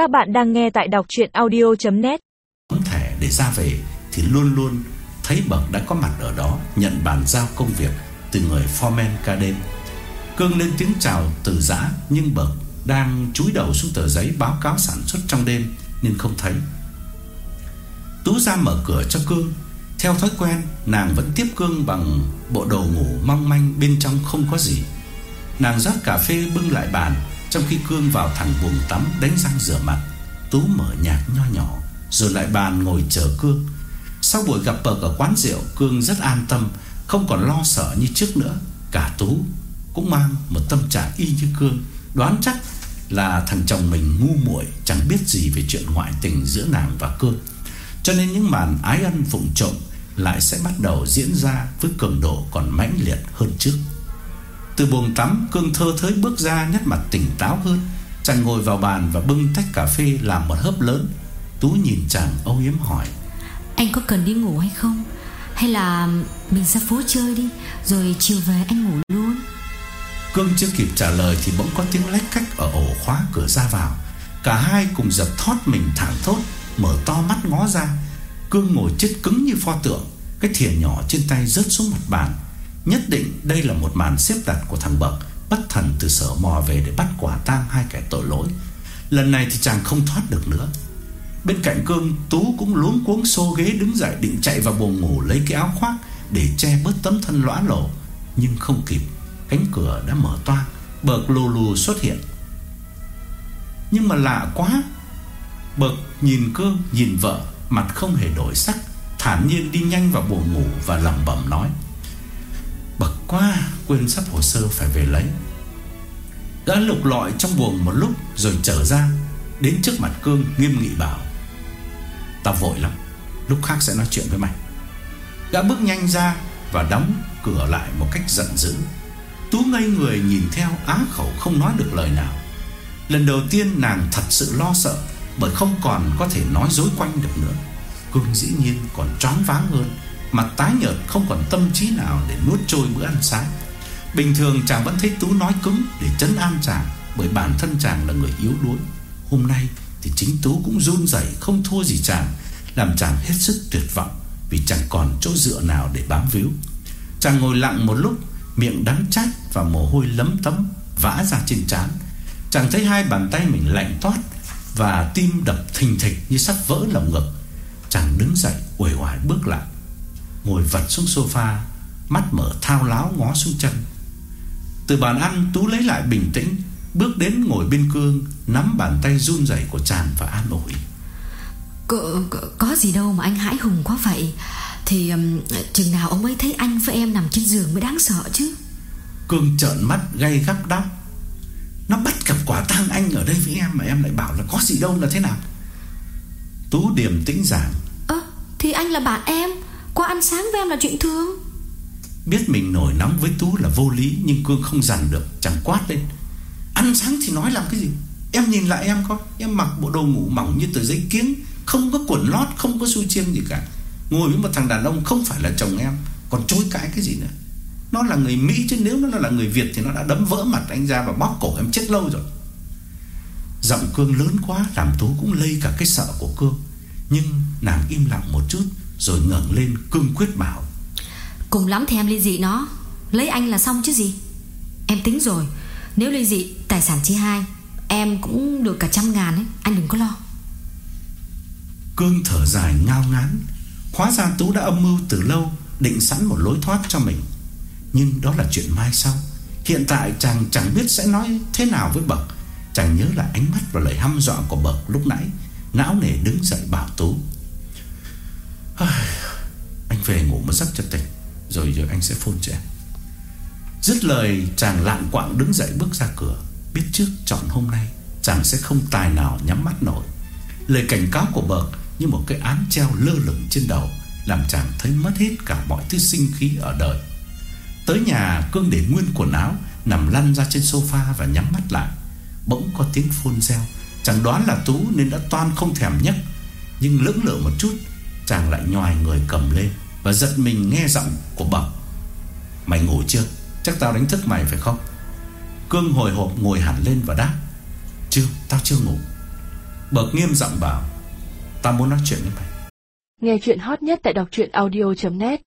Các bạn đang nghe tại đọc chuyện audio.net Tấm thẻ để ra về Thì luôn luôn thấy Bậc đã có mặt ở đó, Nhận bàn giao công việc Từ người foreman ca đêm. Cương lên tiếng chào từ giã, Nhưng Bậc đang chúi đầu xuống tờ giấy Báo cáo sản xuất trong đêm, Nên không thấy. Tú ra mở cửa cho Cương. Theo thói quen, Nàng vẫn tiếp Cương bằng bộ đồ ngủ mong manh Bên trong không có gì. Nàng rót cà phê bưng lại bàn trong khi Cương vào thẳng buồng tắm Đánh răng rửa mặt, Tú mở nhạc nho nhỏ, Rồi lại bàn ngồi chờ Cương. Sau buổi gặp bậc ở quán rượu, Cương rất an tâm, Không còn lo sợ như trước nữa. Cả Tú cũng mang một tâm trạng y như Cương, Đoán chắc là thằng chồng mình ngu muội, Chẳng biết gì về chuyện ngoại tình giữa nàng và Cương. Cho nên những màn ái ân phụng trộm Lại sẽ bắt đầu diễn ra Với cường độ còn mãnh liệt hơn trước từ buồng tắm Cương thơ thới bước ra nét mặt tỉnh táo hơn. Chàng ngồi vào bàn và bưng tách cà phê Làm một hớp lớn. Tú nhìn chàng âu yếm hỏi. Anh có cần đi ngủ hay không? Hay là mình ra phố chơi đi Rồi chiều về anh ngủ luôn? Cương chưa kịp trả lời Thì bỗng có tiếng lách cách ở ổ khóa cửa ra vào. Cả hai cùng giật thót mình thẳng thốt Mở to mắt ngó ra. Cương ngồi chết cứng như pho tượng Cái thìa nhỏ trên tay rớt xuống mặt bàn Nhất định đây là một màn xếp đặt của thằng Bậc, Bất thần từ sở mò về để bắt quả tang hai kẻ tội lỗi. Lần này thì chàng không thoát được nữa. Bên cạnh cương, Tú cũng luống cuống xô ghế đứng dậy Định chạy vào buồng ngủ lấy cái áo khoác Để che bớt tấm thân lõa lổ Nhưng không kịp, Cánh cửa đã mở toang, Bậc lù lù xuất hiện. Nhưng mà lạ quá, Bậc nhìn cương nhìn vợ, Mặt không hề đổi sắc, Thản nhiên đi nhanh vào buồng ngủ Và lẩm bẩm nói. Bậc quá Quên sắp hồ sơ phải về lấy. Gã lục lọi trong buồng một lúc Rồi trở ra, Đến trước mặt Cương nghiêm nghị bảo, Tao vội lắm, Lúc khác sẽ nói chuyện với mày. Gã bước nhanh ra Và đóng cửa lại một cách giận dữ. Tú ngây người nhìn theo á khẩu không nói được lời nào. Lần đầu tiên nàng thật sự lo sợ, Bởi không còn có thể nói dối quanh được nữa. Cương dĩ nhiên còn choáng váng hơn. Mặt tái nhợt không còn tâm trí nào Để nuốt trôi bữa ăn sáng. Bình thường chàng vẫn thấy Tú nói cứng Để trấn an chàng, Bởi bản thân chàng là người yếu đuối. Hôm nay thì chính Tú cũng run rẩy Không thua gì chàng, Làm chàng hết sức tuyệt vọng Vì chẳng còn chỗ dựa nào để bám víu. Chàng ngồi lặng một lúc, Miệng đắng chát và mồ hôi lấm tấm Vã ra trên trán. Chàng thấy hai bàn tay mình lạnh toát Và tim đập thình thịch như sắp vỡ lồng ngực. Chàng đứng dậy uể oải bước lại. Ngồi vật xuống sofa Mắt mở thao láo ngó xuống chân. Từ bàn ăn Tú lấy lại bình tĩnh Bước đến ngồi bên Cương Nắm bàn tay run rẩy của chàng và an ủi. Có, có, có gì đâu mà anh hãi hùng quá vậy. Thì um, chừng nào ông ấy thấy anh với em nằm trên giường mới đáng sợ chứ. Cương trợn mắt gay gắp đáp. Nó bắt gặp quả tang anh ở đây với em Mà em lại bảo là có gì đâu là thế nào. Tú điềm tĩnh giảng. Ơ à, thì anh là bạn em qua ăn sáng với em là chuyện thường. Biết mình nổi nóng với Tú là vô lý, Nhưng Cương không dằn được, Chẳng quát lên. Ăn sáng thì nói làm cái gì? Em nhìn lại em coi. Em mặc bộ đồ ngủ mỏng như tờ giấy kiếng, Không có quần lót, Không có su chiêng gì cả. Ngồi với một thằng đàn ông không phải là chồng em, Còn chối cãi cái gì nữa? Nó là người Mỹ chứ nếu nó là người Việt Thì nó đã đấm vỡ mặt anh ra và bóp cổ em chết lâu rồi. Giọng Cương lớn quá, Làm Tú cũng lây cả cái sợ của Cương. Nhưng nàng im lặng một chút rồi ngẩng lên cương quyết bảo Cùng lắm thì em ly dị nó Lấy anh là xong chứ gì. Em tính rồi Nếu ly dị tài sản chia hai Em cũng được cả trăm ngàn ấy Anh đừng có lo. Cương thở dài ngao ngán Hóa ra Tú đã âm mưu từ lâu Định sẵn một lối thoát cho mình. Nhưng đó là chuyện mai sau Hiện tại chàng chẳng biết sẽ nói thế nào với Bậc. Chàng nhớ lại ánh mắt và lời hăm dọa của Bậc lúc nãy Não nề đứng dậy bảo Tú về ngủ một giấc cho tỉnh. Rồi giờ anh sẽ phone cho em. Dứt lời, chàng lạng quạng đứng dậy bước ra cửa. Biết trước chọn hôm nay, Chàng sẽ không tài nào nhắm mắt nổi. Lời cảnh cáo của bậc Như một cái án treo lơ lửng trên đầu, Làm chàng thấy mất hết cả mọi thứ sinh khí ở đời. Tới nhà, Cương để nguyên quần áo, Nằm lăn ra trên sofa và nhắm mắt lại. Bỗng có tiếng phôn reo, Chàng đoán là Tú nên đã toan không thèm nhấc. Nhưng lưỡng lự một chút, Chàng lại nhòi người cầm lên. Và giật mình nghe giọng của bậc Mày ngủ chưa? Chắc tao đánh thức mày, phải không? Cương hồi hộp ngồi hẳn lên và đáp, Chưa, tao chưa ngủ. Bậc nghiêm giọng bảo, Tao muốn nói chuyện với mày. Nghe chuyện hot nhất tại đọc audio.net